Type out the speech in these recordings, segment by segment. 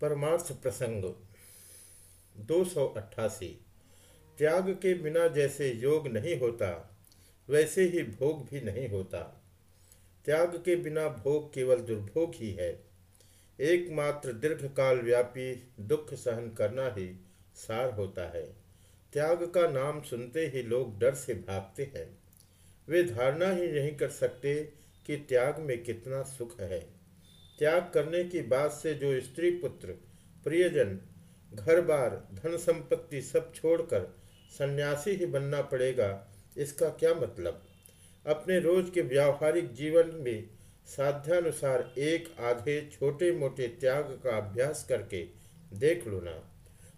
परमार्थ प्रसंग, दो सौ अट्ठासी। त्याग के बिना जैसे योग नहीं होता, वैसे ही भोग भी नहीं होता। त्याग के बिना भोग केवल दुर्भोग ही है। एकमात्र दीर्घकाल व्यापी दुख सहन करना ही सार होता है। त्याग का नाम सुनते ही लोग डर से भागते हैं। वे धारणा ही नहीं कर सकते कि त्याग में कितना सुख है। त्याग करने की बात से जो स्त्री पुत्र, प्रियजन घर बार धन संपत्ति सब छोड़कर सन्यासी ही बनना पड़ेगा, इसका क्या मतलब? अपने रोज के व्यावहारिक जीवन में साध्यानुसार एक आधे छोटे मोटे त्याग का अभ्यास करके देख लो ना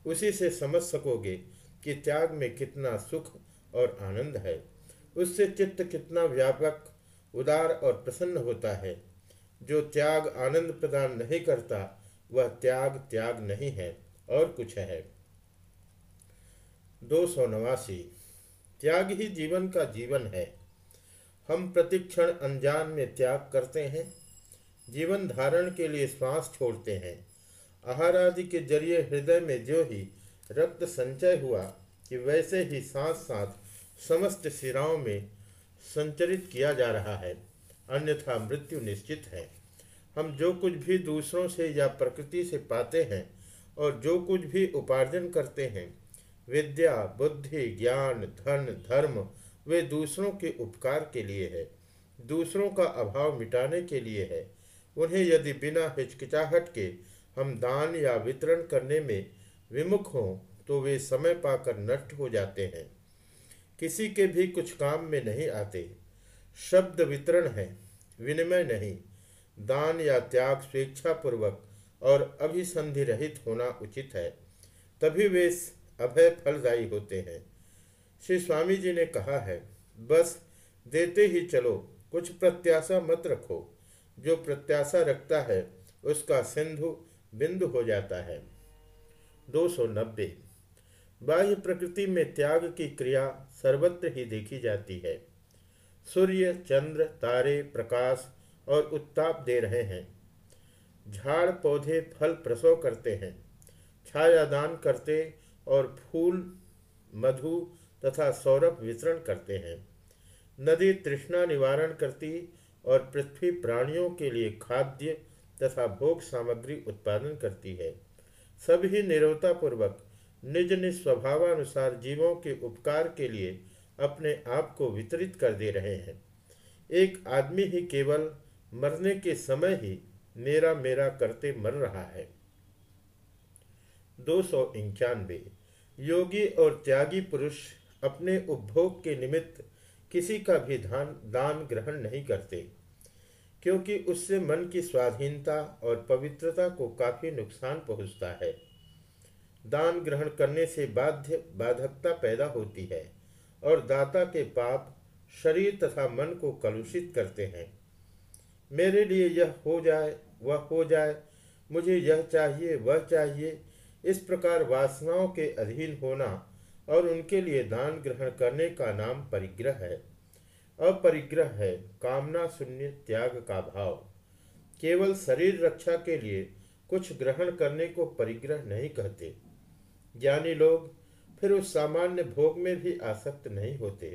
उसी से समझ सकोगे कि त्याग में कितना सुख और आनंद है। उससे चित्त कितना व्यापक, उदार और प्रसन्न होता है। जो त्याग आनंद प्रदान नहीं करता, वह त्याग त्याग नहीं है और कुछ है। दो सौ नवासी। त्याग ही जीवन का जीवन है। हम प्रतिक्षण अनजान में त्याग करते हैं, जीवन धारण के लिए श्वास छोड़ते हैं। आहार आदि के ज़रिए हृदय में जो ही रक्त संचय हुआ, कि वैसे ही साथ साथ समस्त सिराओं में संचरित किया जा रहा है। अन्यथा मृत्यु निश्चित है। हम जो कुछ भी दूसरों से या प्रकृति से पाते हैं और जो कुछ भी उपार्जन करते हैं, विद्या, बुद्धि, ज्ञान, धन, धर्म, वे दूसरों के उपकार के लिए है। दूसरों का अभाव मिटाने के लिए है। उन्हें यदि बिना हिचकिचाहट के हम दान या वितरण करने में विमुख हों तो वे समय पाकर नष्ट हो जाते हैं। किसी के भी कुछ काम में नहीं आते। शब्द वितरण है, विनिमय नहीं, दान या त्याग स्वेच्छापूर्वक और अभिसंधि रहित होना उचित है। तभी वे अभय फलदायी होते हैं। श्री स्वामी जी ने कहा है, बस देते ही चलो, कुछ प्रत्याशा मत रखो। जो प्रत्याशा रखता है, उसका सिंधु बिंदु हो जाता है। 290 बाह्य प्रकृति में त्याग की क्रिया सर्वत्र ही देखी जाती है। सूर्य, चंद्र, तारे, प्रकाश और उत्ताप दे रहे हैं। झाड़, पौधे, फल प्रसव करते हैं। छाया दान करते और फूल, मधु तथा सौरभ वितरण करते हैं। नदी तृष्णा निवारण करती और पृथ्वी प्राणियों के लिए खाद्य तथा भोग सामग्री उत्पादन करती है। सभी निरवतापूर्वक निज निज स्वभावानुसार जीवों के उपकार के लिए अपने आप को वितरित कर दे रहे हैं। एक आदमी ही केवल मरने के समय ही मेरा मेरा करते मर रहा है। दो सौ इंक्यानवे। योगी और त्यागी पुरुष अपने उपभोग के निमित्त किसी का भी धान दान ग्रहण नहीं करते, क्योंकि उससे मन की स्वाधीनता और पवित्रता को काफ़ी नुकसान पहुँचता है। दान ग्रहण करने से बाध्य, बाधकता पैदा होती है। और दाता के पाप शरीर तथा मन को कलुषित करते हैं। मेरे लिए यह हो जाए, वह हो जाए, मुझे यह चाहिए, वह चाहिए, इस प्रकार वासनाओं के अधीन होना और उनके लिए दान ग्रहण करने का नाम परिग्रह है। अपरिग्रह है, कामना शून्य, त्याग का भाव। केवल शरीर रक्षा के लिए कुछ ग्रहण करने को परिग्रह नहीं कहते। ज्ञानी लोग फिर उस सामान्य भोग में भी आसक्त नहीं होते,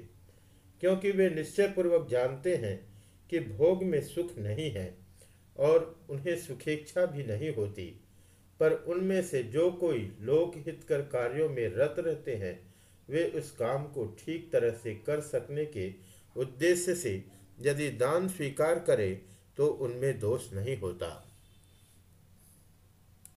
क्योंकि वे निश्चय पूर्वक जानते हैं कि भोग में सुख नहीं है और उन्हें सुखेच्छा भी नहीं होती। पर उनमें से जो कोई लोकहित कर कार्यों में रत रहते हैं, वे उस काम को ठीक तरह से कर सकने के उद्देश्य से यदि दान स्वीकार करें तो उनमें दोष नहीं होता।